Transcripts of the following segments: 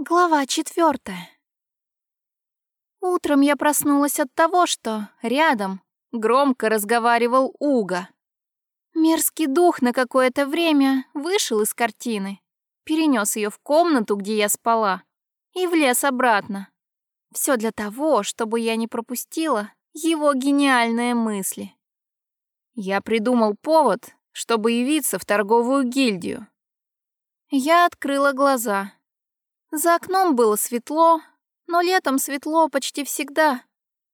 Глава четвертая. Утром я проснулась от того, что рядом громко разговаривал Уга. Мерзкий дух на какое-то время вышел из картины, перенес ее в комнату, где я спала, и влез обратно. Все для того, чтобы я не пропустила его гениальные мысли. Я придумал повод, чтобы явиться в торговую гильдию. Я открыла глаза — за окном было светло, но летом светло почти всегда,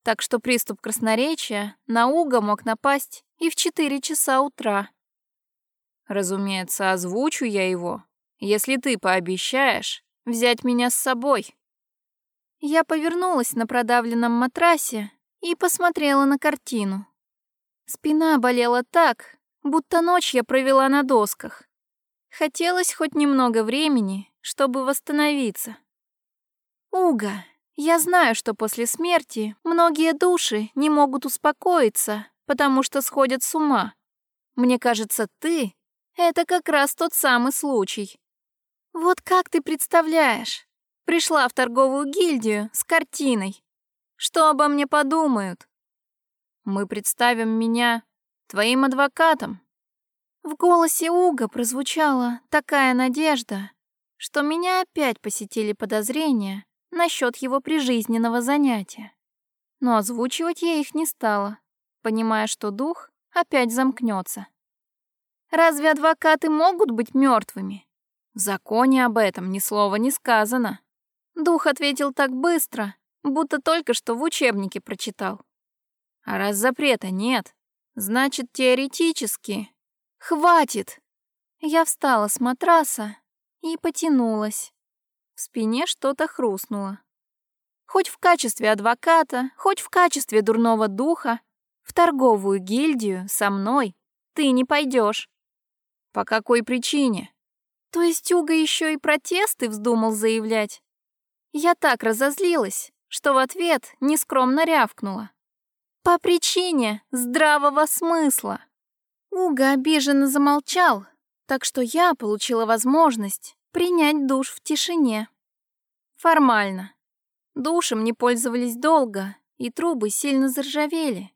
так что приступ красноречия на Уга мог напасть и в четыре часа утра. Разумеется, озвучу я его, если ты пообещаешь взять меня с собой. Я повернулась на продавленном матрасе и посмотрела на картину. Спина болела так, будто ночь я провела на досках. Хотелось хоть немного времени, чтобы восстановиться. Уга, я знаю, что после смерти многие души не могут успокоиться, потому что сходят с ума. Мне кажется, ты — это как раз тот самый случай. Вот как ты представляешь? Пришла в торговую гильдию с картиной. Что обо мне подумают? Мы представим меня твоим адвокатом. В голосе Уга прозвучала такая надежда, что меня опять посетили подозрения насчет его прижизненного занятия. Но озвучивать я их не стала, понимая, что дух опять замкнется. Разве адвокаты могут быть мертвыми? В законе об этом ни слова не сказано. Дух ответил так быстро, будто только что в учебнике прочитал. А раз запрета нет, значит, теоретически... Хватит! Я встала с матраса и потянулась. В спине что-то хрустнуло. Хоть в качестве адвоката, хоть в качестве дурного духа, в торговую гильдию со мной ты не пойдешь. По какой причине? То есть Уга еще и протесты вздумал заявлять? Я так разозлилась, что в ответ нескромно рявкнула. По причине здравого смысла. Уга обиженно замолчал, так что я получила возможность принять душ в тишине. Формально. Душем не пользовались долго, и трубы сильно заржавели.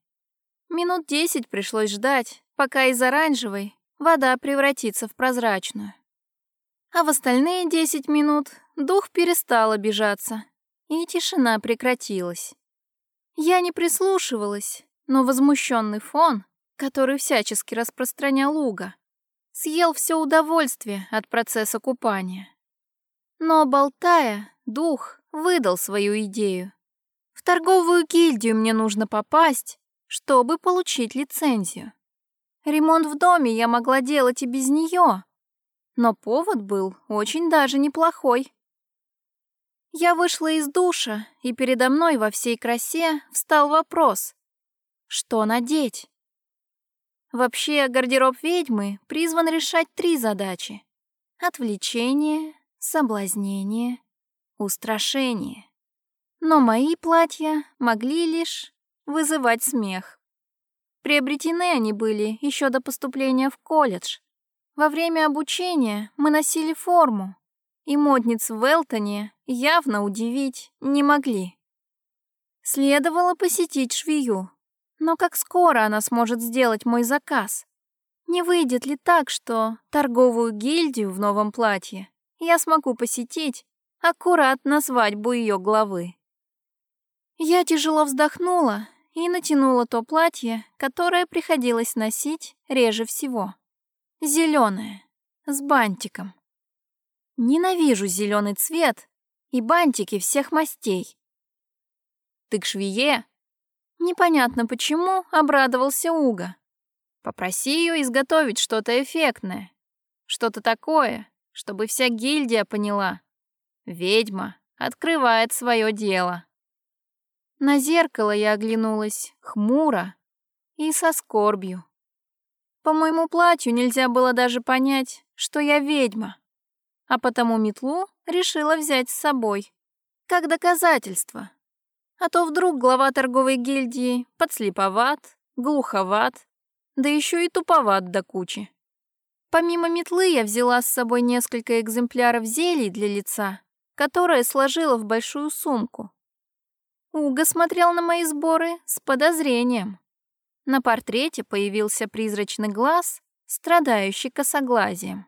Минут десять пришлось ждать, пока из оранжевой вода превратится в прозрачную. А в остальные десять минут дух перестал обижаться, и тишина прекратилась. Я не прислушивалась, но возмущенный фон, который всячески распространял Луга, съел все удовольствие от процесса купания. Но, болтая, дух выдал свою идею. В торговую гильдию мне нужно попасть, чтобы получить лицензию. Ремонт в доме я могла делать и без нее, но повод был очень даже неплохой. Я вышла из душа, и передо мной во всей красе встал вопрос, что надеть? Вообще, гардероб ведьмы призван решать три задачи. Отвлечение, соблазнение, устрашение. Но мои платья могли лишь вызывать смех. Приобретены они были еще до поступления в колледж. Во время обучения мы носили форму, и модниц в Элтоне явно удивить не могли. Следовало посетить швею, но как скоро она сможет сделать мой заказ? Не выйдет ли так, что торговую гильдию в новом платье я смогу посетить аккурат на свадьбу ее главы? Я тяжело вздохнула и натянула то платье, которое приходилось носить реже всего. Зеленое, с бантиком. Ненавижу зеленый цвет и бантики всех мастей. Ты к швее Непонятно почему обрадовался Уга. Попроси ее изготовить что-то эффектное. Что-то такое, чтобы вся гильдия поняла. Ведьма открывает свое дело. На зеркало я оглянулась хмуро и со скорбью. По моему платью нельзя было даже понять, что я ведьма, а потому метлу решила взять с собой, как доказательство. А то вдруг глава торговой гильдии подслеповат, глуховат, да еще и туповат до кучи. Помимо метлы я взяла с собой несколько экземпляров зелий для лица, которое сложила в большую сумку. Уга смотрел на мои сборы с подозрением. На портрете появился призрачный глаз, страдающий косоглазием.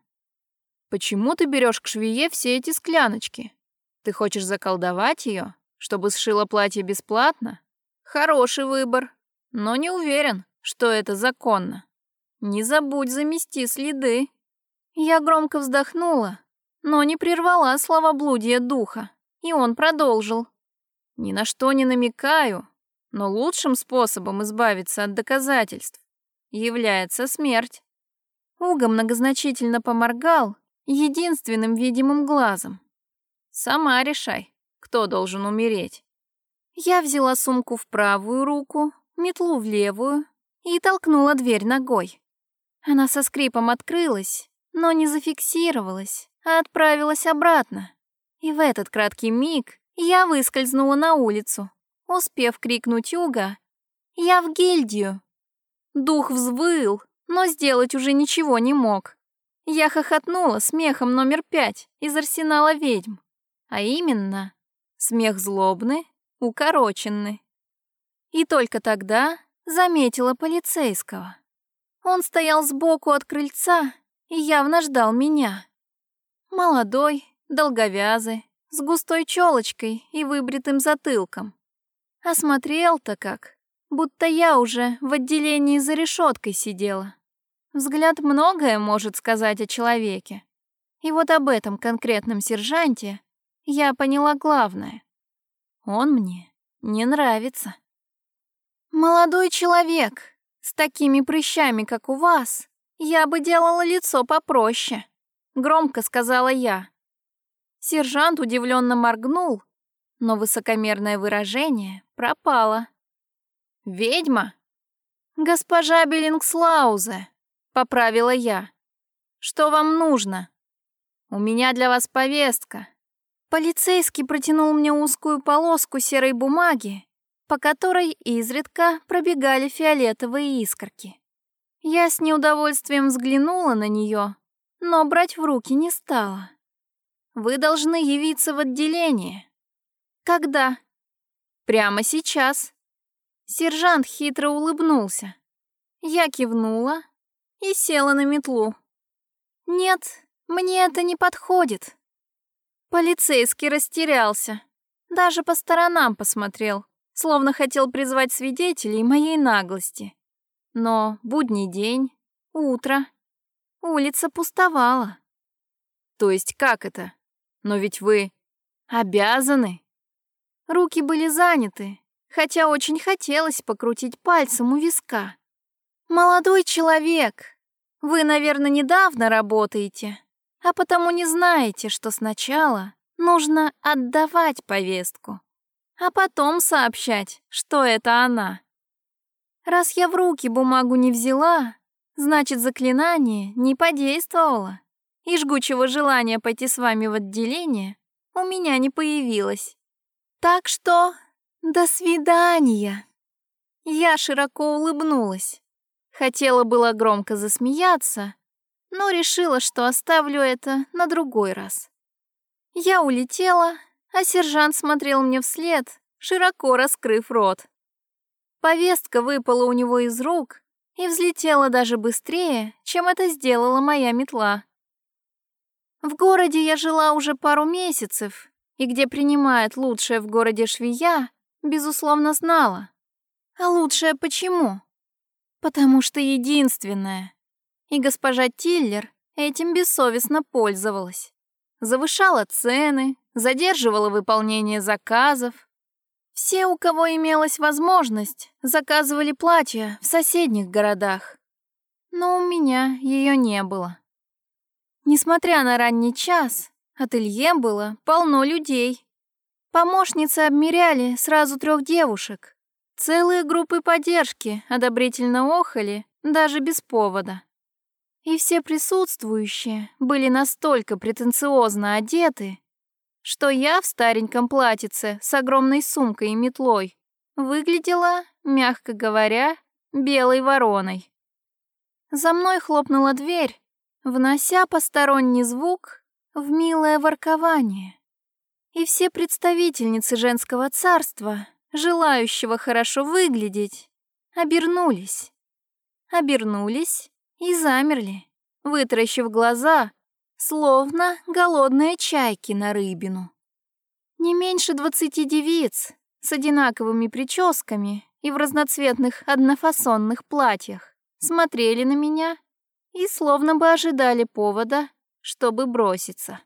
«Почему ты берешь к швее все эти скляночки? Ты хочешь заколдовать ее, чтобы сшила платье бесплатно? Хороший выбор, но не уверен, что это законно. Не забудь замести следы». Я громко вздохнула, но не прервала словоблудие духа, и он продолжил. «Ни на что не намекаю, но лучшим способом избавиться от доказательств является смерть. Уга многозначительно поморгал единственным видимым глазом. Сама решай, кто должен умереть. Я взяла сумку в правую руку, метлу в левую и толкнула дверь ногой. Она со скрипом открылась, но не зафиксировалась, а отправилась обратно. И в этот краткий миг я выскользнула на улицу, успев крикнуть Уга «Я в гильдию!». Дух взвыл, но сделать уже ничего не мог. Я хохотнула смехом номер пять из арсенала ведьм, а именно смех злобный, укороченный. И только тогда заметила полицейского. Он стоял сбоку от крыльца и явно ждал меня. Молодой, долговязый, с густой челочкой и выбритым затылком. Осмотрел-то как, будто я уже в отделении за решеткой сидела. Взгляд многое может сказать о человеке. И вот об этом конкретном сержанте я поняла главное. Он мне не нравится. Молодой человек, с такими прыщами, как у вас, я бы делала лицо попроще, громко сказала я. Сержант удивленно моргнул, но высокомерное выражение пропало. «Ведьма?» «Госпожа Беллингслаузе», — поправила я. «Что вам нужно?» «У меня для вас повестка». Полицейский протянул мне узкую полоску серой бумаги, по которой изредка пробегали фиолетовые искорки. Я с неудовольствием взглянула на нее, но брать в руки не стала. «Вы должны явиться в отделение». «Когда?» «Прямо сейчас». Сержант хитро улыбнулся. Я кивнула, и села на метлу. Нет, мне это не подходит. Полицейский растерялся. Даже по сторонам посмотрел, словно хотел призвать свидетелей моей наглости. Но будний день, утро, улица пустовала. То есть как это? Но ведь вы обязаны. Руки были заняты, хотя очень хотелось покрутить пальцем у виска. «Молодой человек, вы, наверное, недавно работаете, а потому не знаете, что сначала нужно отдавать повестку, а потом сообщать, что это она. Раз я в руки бумагу не взяла, значит, заклинание не подействовало, и жгучего желания пойти с вами в отделение у меня не появилось. Так что до свидания». Я широко улыбнулась. Хотела было громко засмеяться, но решила, что оставлю это на другой раз. Я улетела, а сержант смотрел мне вслед, широко раскрыв рот. Повестка выпала у него из рук и взлетела даже быстрее, чем это сделала моя метла. В городе я жила уже пару месяцев, и где принимает лучшее в городе швея, безусловно, знала. А лучшее почему? Потому что единственная. И госпожа Тиллер этим бессовестно пользовалась. Завышала цены, задерживала выполнение заказов. Все, у кого имелась возможность, заказывали платья в соседних городах. Но у меня ее не было. Несмотря на ранний час, ателье было полно людей. Помощницы обмеряли сразу трех девушек, Целые группы поддержки одобрительно охали, даже без повода. И все присутствующие были настолько претенциозно одеты, что я в стареньком платьице с огромной сумкой и метлой выглядела, мягко говоря, белой вороной. За мной хлопнула дверь, внося посторонний звук в милое воркование. и все представительницы женского царства, желающего хорошо выглядеть, обернулись. Обернулись и замерли, вытаращив глаза, словно голодные чайки на рыбину. Не меньше двадцати девиц с одинаковыми прическами и в разноцветных однофасонных платьях смотрели на меня и словно бы ожидали повода, чтобы броситься.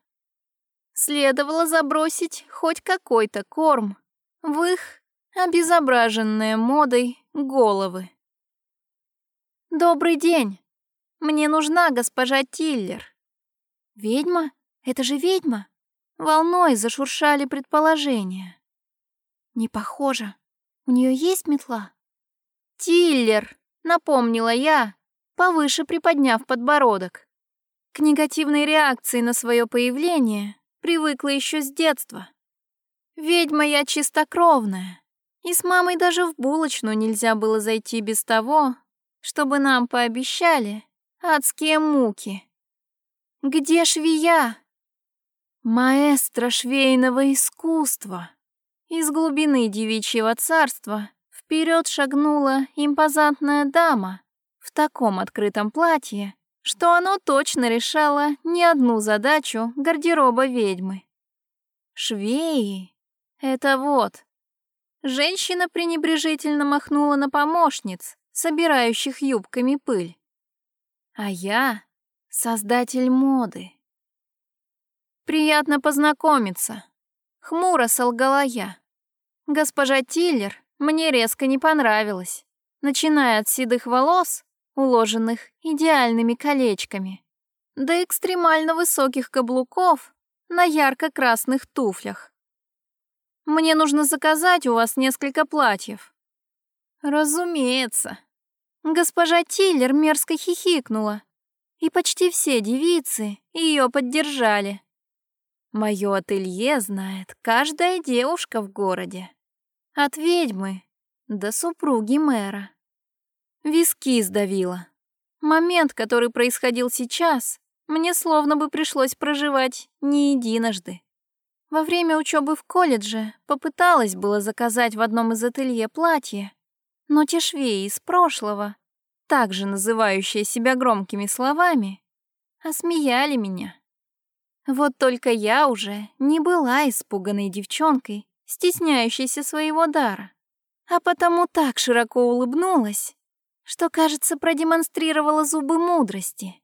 Следовало забросить хоть какой-то корм в их обезображенные модой головы. «Добрый день! Мне нужна госпожа Тиллер». «Ведьма? Это же ведьма!» Волной зашуршали предположения. «Не похоже. У нее есть метла?» «Тиллер!» — напомнила я, повыше приподняв подбородок. К негативной реакции на свое появление привыкла еще с детства. Ведьма я чистокровная, и с мамой даже в булочную нельзя было зайти без того, чтобы нам пообещали адские муки. Где швея? Маэстро швейного искусства. Из глубины девичьего царства вперед шагнула импозантная дама в таком открытом платье, что оно точно решало не одну задачу гардероба ведьмы. Швеи — это вот. Женщина пренебрежительно махнула на помощниц, собирающих юбками пыль. А я — создатель моды. «Приятно познакомиться», — хмуро солгала я. Госпожа Тиллер мне резко не понравилась, начиная от седых волос, уложенных идеальными колечками, до экстремально высоких каблуков на ярко-красных туфлях. «Мне нужно заказать у вас несколько платьев». «Разумеется», Госпожа Тиллер мерзко хихикнула, и почти все девицы ее поддержали. Мое ателье знает каждая девушка в городе. От ведьмы до супруги мэра. Виски сдавило. Момент, который происходил сейчас, мне словно бы пришлось проживать не единожды. Во время учебы в колледже попыталась было заказать в одном из ателье платье, но те швеи из прошлого, также называющие себя громкими словами, осмеяли меня. Вот только я уже не была испуганной девчонкой, стесняющейся своего дара, а потому так широко улыбнулась, что, кажется, продемонстрировала зубы мудрости.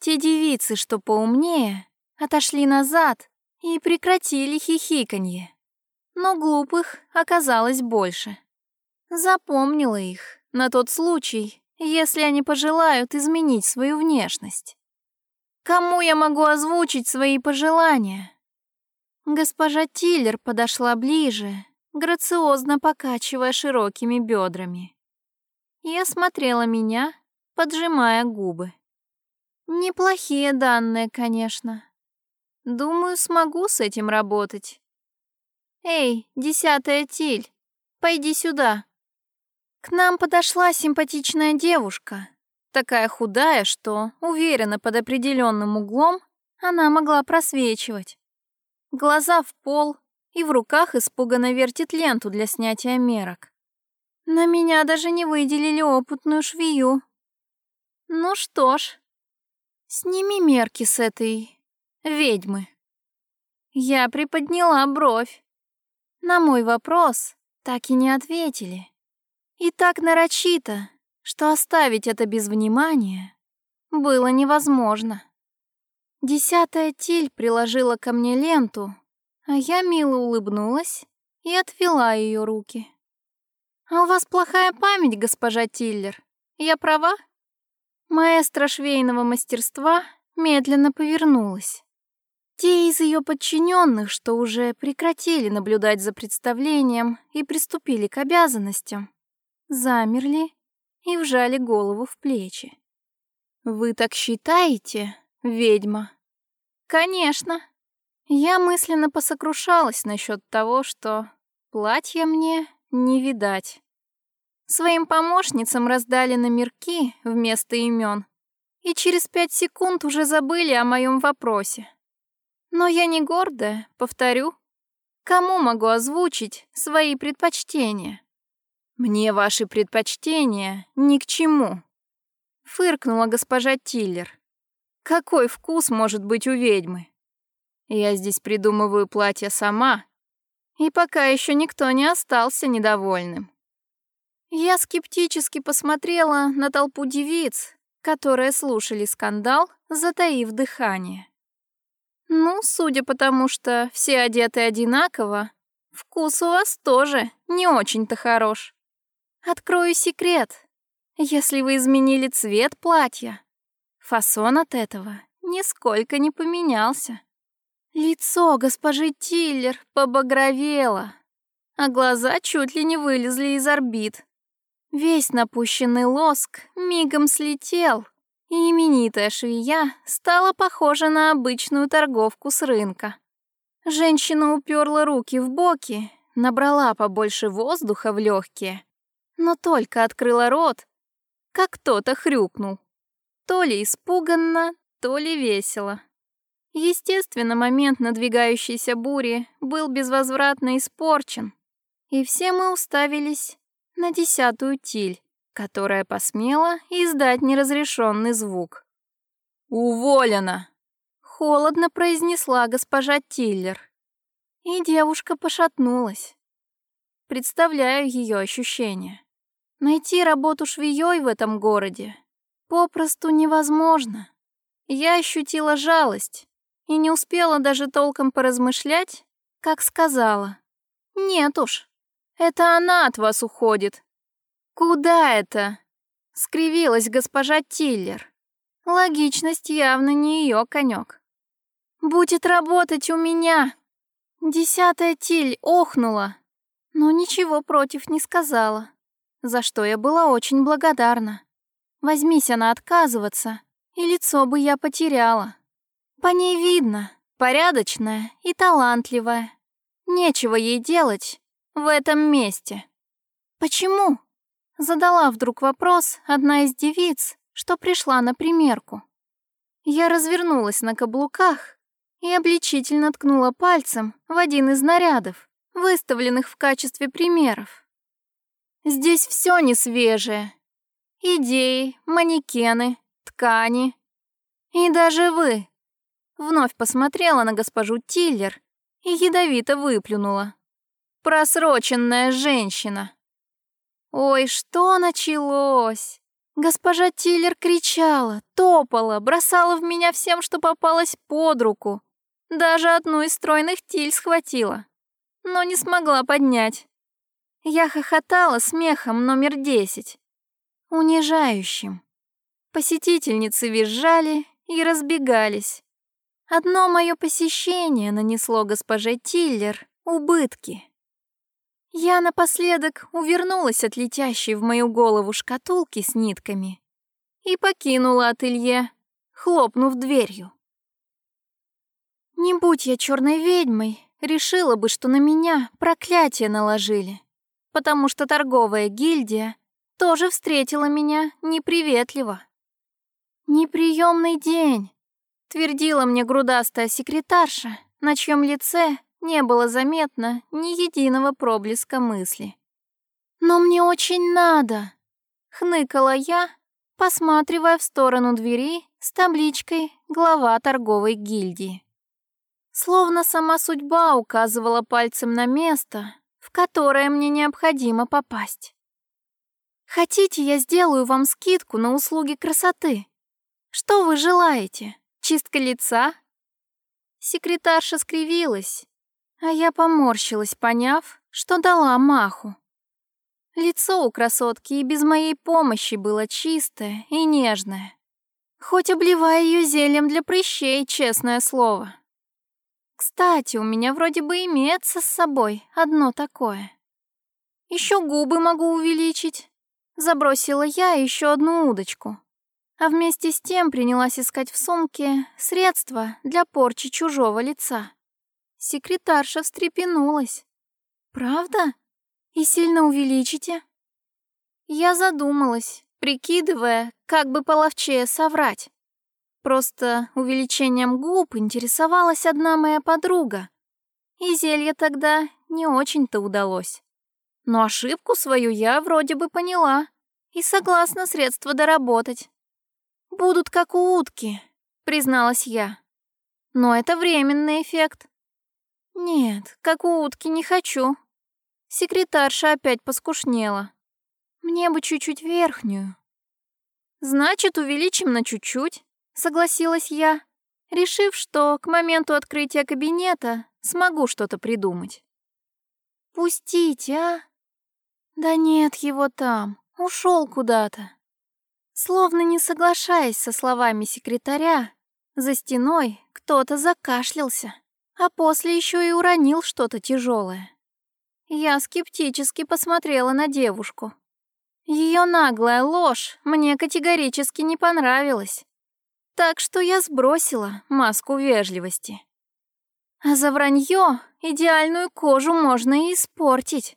Те девицы, что поумнее, отошли назад и прекратили хихиканье. Но глупых оказалось больше. Запомнила их на тот случай, если они пожелают изменить свою внешность. Кому я могу озвучить свои пожелания? Госпожа Тиллер подошла ближе, грациозно покачивая широкими бедрами. И осмотрела меня, поджимая губы. Неплохие данные, конечно. Думаю, смогу с этим работать. Эй, десятая Тиль, пойди сюда. К нам подошла симпатичная девушка, такая худая, что, уверена, под определенным углом она могла просвечивать. Глаза в пол и в руках испуганно вертит ленту для снятия мерок. На меня даже не выделили опытную швею. Ну что ж, сними мерки с этой ведьмы. Я приподняла бровь. На мой вопрос так и не ответили. И так нарочито, что оставить это без внимания было невозможно. Десятая Тиль приложила ко мне ленту, а я мило улыбнулась и отвела ее руки. «А у вас плохая память, госпожа Тиллер. Я права?» Маэстро швейного мастерства медленно повернулась. Те из ее подчиненных, что уже прекратили наблюдать за представлением и приступили к обязанностям, замерли и вжали голову в плечи. «Вы так считаете, ведьма?» «Конечно». Я мысленно посокрушалась насчет того, что платья мне не видать. Своим помощницам раздали номерки вместо имен, и через пять секунд уже забыли о моем вопросе. Но я не гордая, повторю, Кому могу озвучить свои предпочтения? Мне ваши предпочтения ни к чему. Фыркнула госпожа Тиллер. Какой вкус может быть у ведьмы? Я здесь придумываю платье сама, и пока еще никто не остался недовольным. Я скептически посмотрела на толпу девиц, которые слушали скандал, затаив дыхание. Ну, судя по тому, что все одеты одинаково, вкус у вас тоже не очень-то хорош. Открою секрет. Если вы изменили цвет платья, фасон от этого нисколько не поменялся. Лицо госпожи Тиллер побагровело, а глаза чуть ли не вылезли из орбит. Весь напущенный лоск мигом слетел, и именитая швея стала похожа на обычную торговку с рынка. Женщина уперла руки в боки, набрала побольше воздуха в легкие, но только открыла рот, как кто-то хрюкнул. То ли испуганно, то ли весело. Естественно, момент надвигающейся бури был безвозвратно испорчен, и все мы уставились на десятую тиль, которая посмела издать неразрешенный звук. «Уволена!» — холодно произнесла госпожа Тиллер. И девушка пошатнулась. Представляю ее ощущения. Найти работу швеей в этом городе попросту невозможно. Я ощутила жалость, и не успела даже толком поразмышлять, как сказала. «Нет уж, это она от вас уходит». «Куда это?» — скривилась госпожа Тиллер. Логичность явно не ее конек. «Будет работать у меня!» Десятая Тиль охнула, но ничего против не сказала, за что я была очень благодарна. Возьмись она отказываться, и лицо бы я потеряла. По ней видно, порядочная и талантливая. Нечего ей делать в этом месте. Почему? Задала вдруг вопрос одна из девиц, что пришла на примерку. Я развернулась на каблуках и обличительно ткнула пальцем в один из нарядов, выставленных в качестве примеров. Здесь все не свежее. Идеи, манекены, ткани. И даже вы, Вновь посмотрела на госпожу Тиллер и ядовито выплюнула. Просроченная женщина. Ой, что началось? Госпожа Тиллер кричала, топала, бросала в меня всем, что попалось под руку. Даже одну из стройных тиль схватила, но не смогла поднять. Я хохотала смехом номер десять, унижающим. Посетительницы визжали и разбегались. Одно мое посещение нанесло госпоже Тиллер убытки. Я напоследок увернулась от летящей в мою голову шкатулки с нитками и покинула ателье, хлопнув дверью. Не будь я черной ведьмой, решила бы, что на меня проклятие наложили, потому что торговая гильдия тоже встретила меня неприветливо. Неприемный день, твердила мне грудастая секретарша, на чьем лице не было заметно ни единого проблеска мысли. «Но мне очень надо!» — хныкала я, посматривая в сторону двери с табличкой «Глава торговой гильдии». Словно сама судьба указывала пальцем на место, в которое мне необходимо попасть. «Хотите, я сделаю вам скидку на услуги красоты? Что вы желаете?» Чистка лица?» Секретарша скривилась, а я поморщилась, поняв, что дала маху. Лицо у красотки и без моей помощи было чистое и нежное. Хоть обливая ее зельем для прыщей, честное слово. Кстати, у меня вроде бы имеется с собой одно такое. Еще губы могу увеличить. Забросила я еще одну удочку а вместе с тем принялась искать в сумке средства для порчи чужого лица. Секретарша встрепенулась. «Правда? И сильно увеличите?» Я задумалась, прикидывая, как бы половчее соврать. Просто увеличением губ интересовалась одна моя подруга. и зелье тогда не очень-то удалось. Но ошибку свою я вроде бы поняла и согласна средства доработать. «Будут как у утки», — призналась я. «Но это временный эффект». «Нет, как у утки не хочу». Секретарша опять поскушнела. «Мне бы чуть-чуть верхнюю». «Значит, увеличим на чуть-чуть», — согласилась я, решив, что к моменту открытия кабинета смогу что-то придумать. «Пустите, а?» «Да нет его там, ушел куда-то». Словно не соглашаясь со словами секретаря, за стеной кто-то закашлялся, а после еще и уронил что-то тяжелое. Я скептически посмотрела на девушку. Ее наглая ложь мне категорически не понравилась. Так что я сбросила маску вежливости. А за вранье идеальную кожу можно и испортить.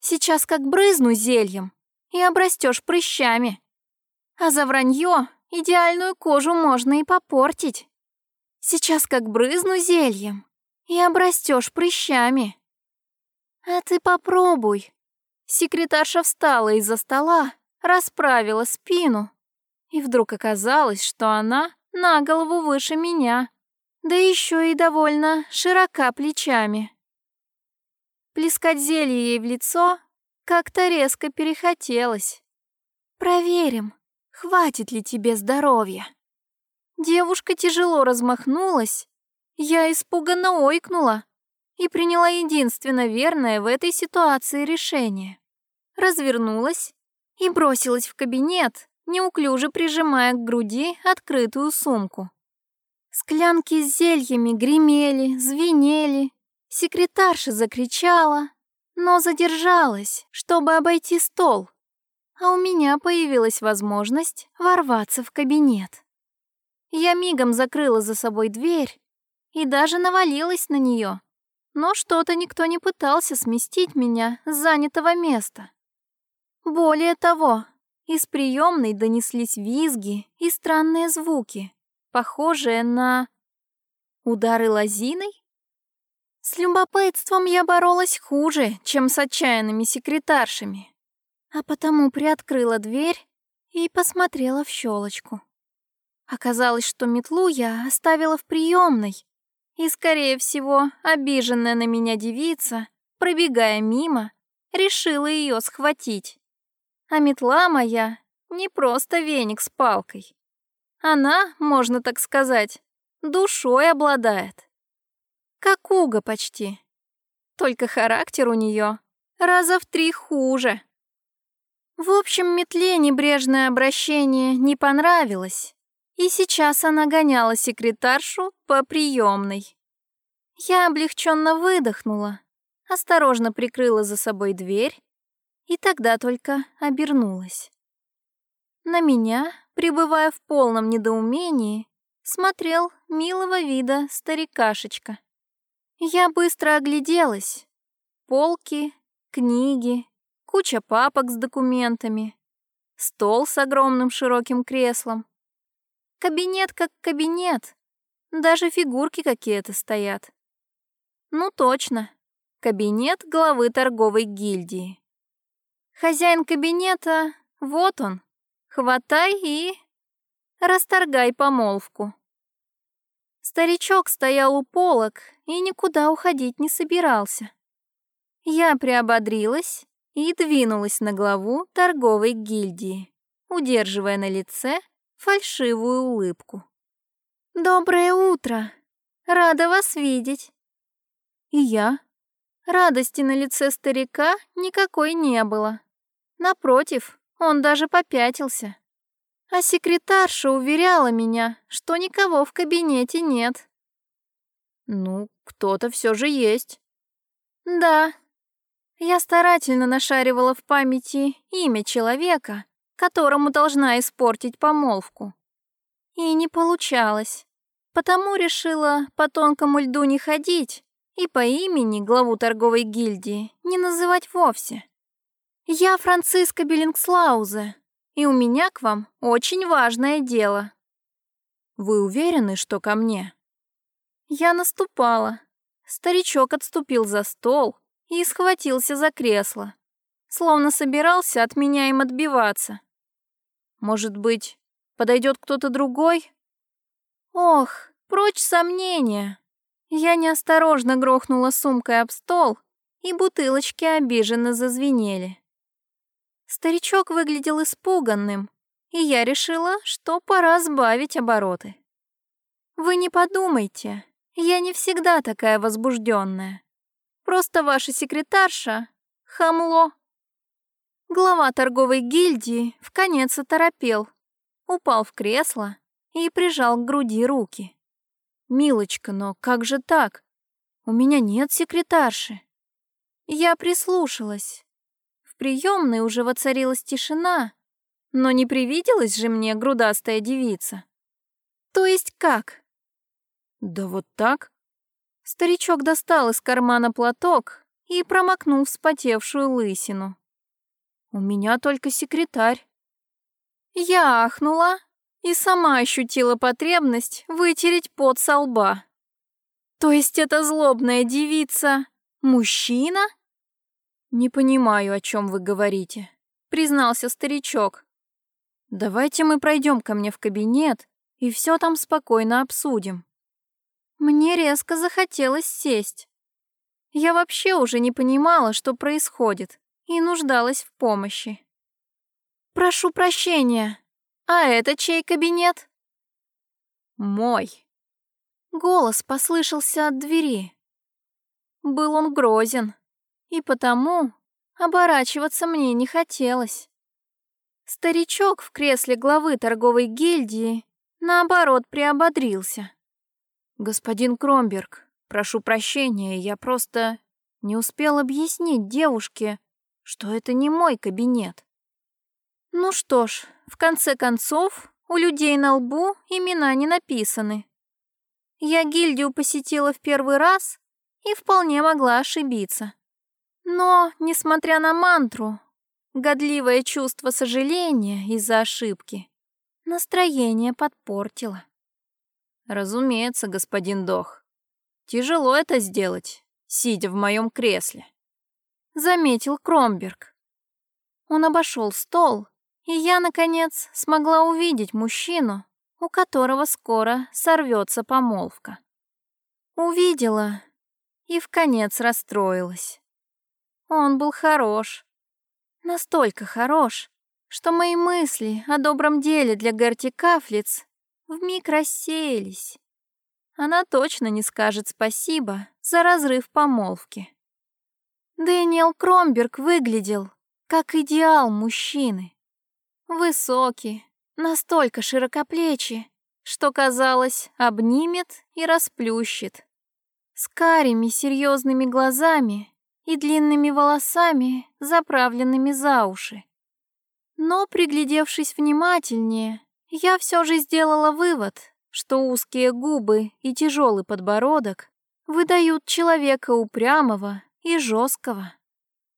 Сейчас как брызну зельем и обрастешь прыщами. А за вранье идеальную кожу можно и попортить. Сейчас как брызну зельем и обрастешь прыщами. А ты попробуй. Секретарша встала из-за стола, расправила спину. И вдруг оказалось, что она на голову выше меня, да еще и довольно широка плечами. Плескать зелье ей в лицо как-то резко перехотелось. Проверим, Хватит ли тебе здоровья?» Девушка тяжело размахнулась. Я испуганно ойкнула и приняла единственно верное в этой ситуации решение. Развернулась и бросилась в кабинет, неуклюже прижимая к груди открытую сумку. Склянки с зельями гремели, звенели. Секретарша закричала, но задержалась, чтобы обойти стол а у меня появилась возможность ворваться в кабинет. Я мигом закрыла за собой дверь и даже навалилась на нее, но что-то никто не пытался сместить меня с занятого места. Более того, из приемной донеслись визги и странные звуки, похожие на... удары лозиной? С любопытством я боролась хуже, чем с отчаянными секретаршами а потому приоткрыла дверь и посмотрела в щелочку. Оказалось, что метлу я оставила в приемной, и, скорее всего, обиженная на меня девица, пробегая мимо, решила ее схватить. А метла моя не просто веник с палкой. Она, можно так сказать, душой обладает. Как уга почти. Только характер у нее раза в три хуже. В общем, метле небрежное обращение не понравилось, и сейчас она гоняла секретаршу по приемной. Я облегченно выдохнула, осторожно прикрыла за собой дверь и тогда только обернулась. На меня, пребывая в полном недоумении, смотрел милого вида старикашечка. Я быстро огляделась. Полки, книги, куча папок с документами, стол с огромным широким креслом. Кабинет как кабинет, даже фигурки какие-то стоят. Ну точно, кабинет главы торговой гильдии. Хозяин кабинета, вот он, хватай и... расторгай помолвку. Старичок стоял у полок и никуда уходить не собирался. Я приободрилась и двинулась на главу торговой гильдии, удерживая на лице фальшивую улыбку. «Доброе утро! Рада вас видеть!» И я. Радости на лице старика никакой не было. Напротив, он даже попятился. А секретарша уверяла меня, что никого в кабинете нет. «Ну, кто-то все же есть». «Да, я старательно нашаривала в памяти имя человека, которому должна испортить помолвку. И не получалось. Потому решила по тонкому льду не ходить и по имени главу торговой гильдии не называть вовсе. Я Франциска Беллингслаузе, и у меня к вам очень важное дело. Вы уверены, что ко мне? Я наступала. старичок отступил за стол и схватился за кресло, словно собирался от меня им отбиваться. Может быть, подойдет кто-то другой? Ох, прочь сомнения. Я неосторожно грохнула сумкой об стол, и бутылочки обиженно зазвенели. Старичок выглядел испуганным, и я решила, что пора сбавить обороты. Вы не подумайте, я не всегда такая возбужденная. Просто ваша секретарша — хамло. Глава торговой гильдии в конец оторопел, упал в кресло и прижал к груди руки. «Милочка, но как же так? У меня нет секретарши». Я прислушалась. Приемной уже воцарилась тишина, но не привиделась же мне грудастая девица. То есть как? Да вот так. Старичок достал из кармана платок и промокнул вспотевшую лысину. У меня только секретарь. Я ахнула и сама ощутила потребность вытереть пот со лба. То есть эта злобная девица — мужчина? Не понимаю, о чем вы говорите, признался старичок. Давайте мы пройдем ко мне в кабинет и все там спокойно обсудим. Мне резко захотелось сесть. Я вообще уже не понимала, что происходит, и нуждалась в помощи. «Прошу прощения», «А это чей кабинет?» «Мой». Голос послышался от двери. Был он грозен, и потому оборачиваться мне не хотелось. Старичок в кресле главы торговой гильдии, наоборот, приободрился. «Господин Кромберг, прошу прощения, я просто не успел объяснить девушке, что это не мой кабинет». Ну что ж, в конце концов, у людей на лбу имена не написаны. Я гильдию посетила в первый раз и вполне могла ошибиться. Но, несмотря на мантру, годливое чувство сожаления из-за ошибки настроение подпортило. Разумеется, господин Дох. Тяжело это сделать, сидя в моем кресле. Заметил Кромберг. Он обошел стол и я, наконец, смогла увидеть мужчину, у которого скоро сорвется помолвка. Увидела и в конец расстроилась. Он был хорош. Настолько хорош, что мои мысли о добром деле для Герти Кафлиц вмиг рассеялись. Она точно не скажет спасибо за разрыв помолвки. Дэниел Кромберг выглядел как идеал мужчины. Высокий, настолько широкоплечий, что, казалось, обнимет и расплющит. С карими серьезными глазами и длинными волосами, заправленными за уши. Но, приглядевшись внимательнее, я все же сделала вывод, что узкие губы и тяжелый подбородок выдают человека упрямого и жесткого.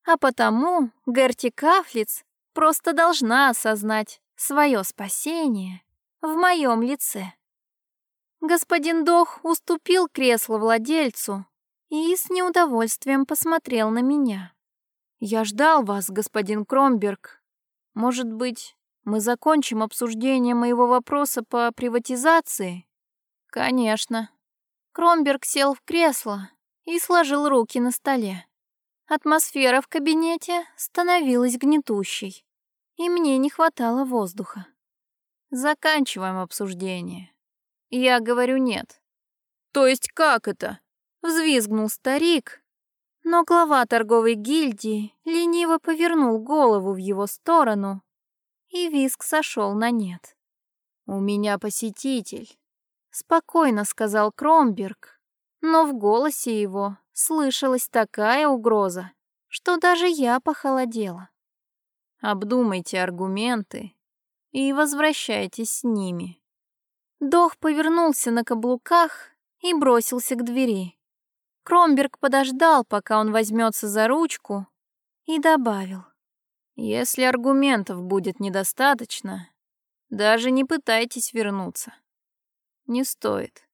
А потому Герти Кафлиц просто должна осознать свое спасение в моем лице. Господин Дох уступил кресло владельцу и с неудовольствием посмотрел на меня. «Я ждал вас, господин Кромберг. Может быть, мы закончим обсуждение моего вопроса по приватизации?» «Конечно». Кромберг сел в кресло и сложил руки на столе. Атмосфера в кабинете становилась гнетущей, и мне не хватало воздуха. Заканчиваем обсуждение. Я говорю нет. То есть как это? Взвизгнул старик, но глава торговой гильдии лениво повернул голову в его сторону, и визг сошел на нет. «У меня посетитель», — спокойно сказал Кромберг, но в голосе его слышалась такая угроза, что даже я похолодела. Обдумайте аргументы и возвращайтесь с ними. Дох повернулся на каблуках и бросился к двери. Кромберг подождал, пока он возьмется за ручку, и добавил. «Если аргументов будет недостаточно, даже не пытайтесь вернуться. Не стоит.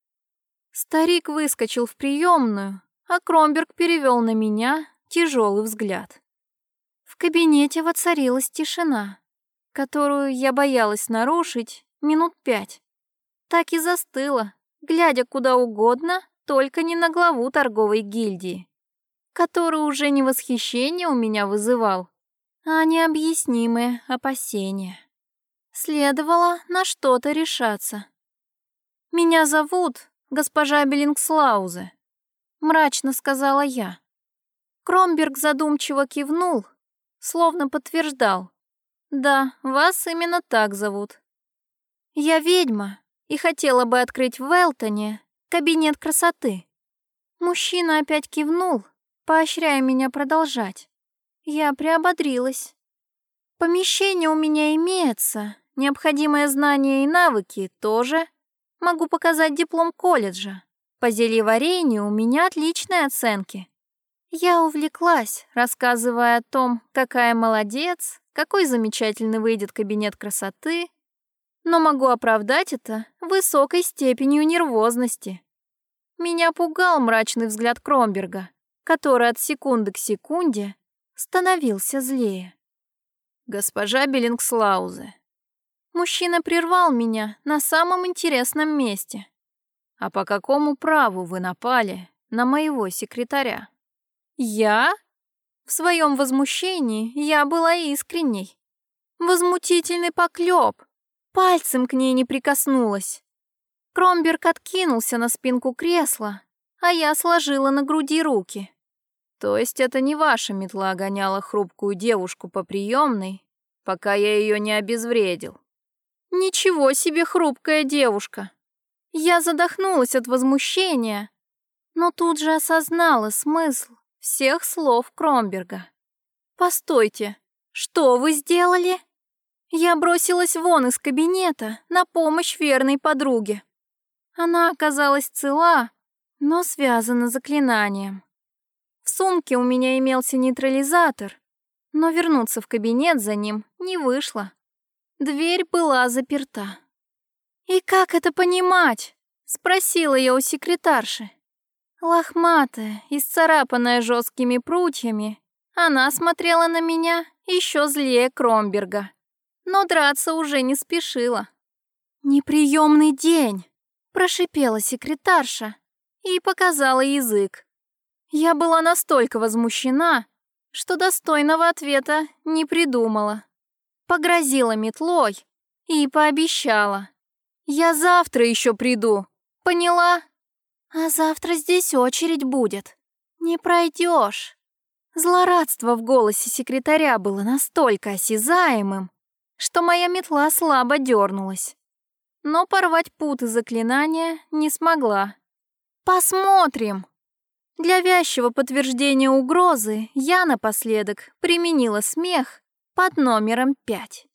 Старик выскочил в приемную, а Кромберг перевел на меня тяжелый взгляд. В кабинете воцарилась тишина, которую я боялась нарушить минут пять. Так и застыла, глядя куда угодно, только не на главу торговой гильдии, который уже не восхищение у меня вызывал, а необъяснимые опасения. Следовало на что-то решаться. «Меня зовут госпожа Беллингслаузе», — мрачно сказала я. Кромберг задумчиво кивнул, словно подтверждал. «Да, вас именно так зовут. Я ведьма и хотела бы открыть в Элтоне кабинет красоты». Мужчина опять кивнул, поощряя меня продолжать. Я приободрилась. Помещение у меня имеется, необходимые знания и навыки тоже. Могу показать диплом колледжа. По зельеварению у меня отличные оценки. Я увлеклась, рассказывая о том, какая молодец, какой замечательный выйдет кабинет красоты, но могу оправдать это высокой степенью нервозности. Меня пугал мрачный взгляд Кромберга, который от секунды к секунде становился злее. «Госпожа Беллингслаузе». Мужчина прервал меня на самом интересном месте. «А по какому праву вы напали на моего секретаря?» «Я?» В своем возмущении я была искренней. Возмутительный поклеп. Пальцем к ней не прикоснулась. Кромберг откинулся на спинку кресла, а я сложила на груди руки. То есть это не ваша метла гоняла хрупкую девушку по приемной, пока я ее не обезвредил? Ничего себе хрупкая девушка. Я задохнулась от возмущения, но тут же осознала смысл всех слов Кромберга. «Постойте, что вы сделали?» Я бросилась вон из кабинета на помощь верной подруге. Она оказалась цела, но связана заклинанием. В сумке у меня имелся нейтрализатор, но вернуться в кабинет за ним не вышло. Дверь была заперта. «И как это понимать?» — спросила я у секретарши. Лохматая, исцарапанная жесткими прутьями, она смотрела на меня еще злее Кромберга, но драться уже не спешила. «Неприемный день!» — прошипела секретарша и показала язык. Я была настолько возмущена, что достойного ответа не придумала. Погрозила метлой и пообещала. «Я завтра еще приду, поняла?» А завтра здесь очередь будет. Не пройдешь. Злорадство в голосе секретаря было настолько осязаемым, что моя метла слабо дернулась. Но порвать путы заклинания не смогла. Посмотрим. Для вязчего подтверждения угрозы я напоследок применила смех под номером пять.